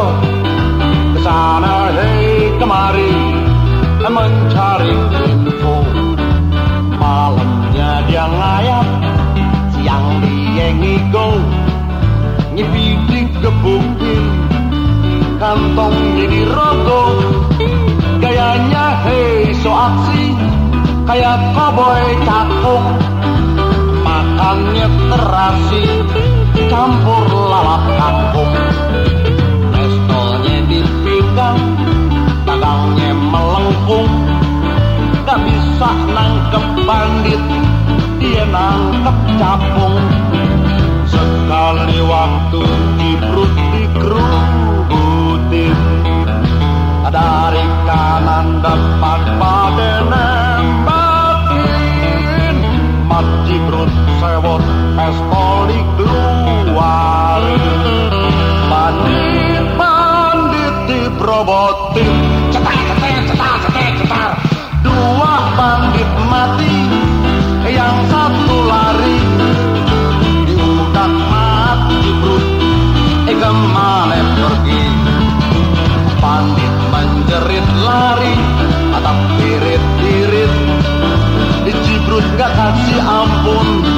Ke sana hei kemari Mencari info. Malamnya dia ngayap Siang dia ngigo Nyibidik gebukin Kantongnya rogo Gayanya hei so aksi Kayak koboi cakung. Makannya terasi Campur lalap kangkung nangkep bandit Dia nangkep capung. Sekali waktu kiprut dikerubutin Dari kanan depan pada nembakin Mat ciprut sewot pistol dikeluarin Bandit-bandit diberobotin Cetar, cetar, cetar, cetar, hat sie am Bund.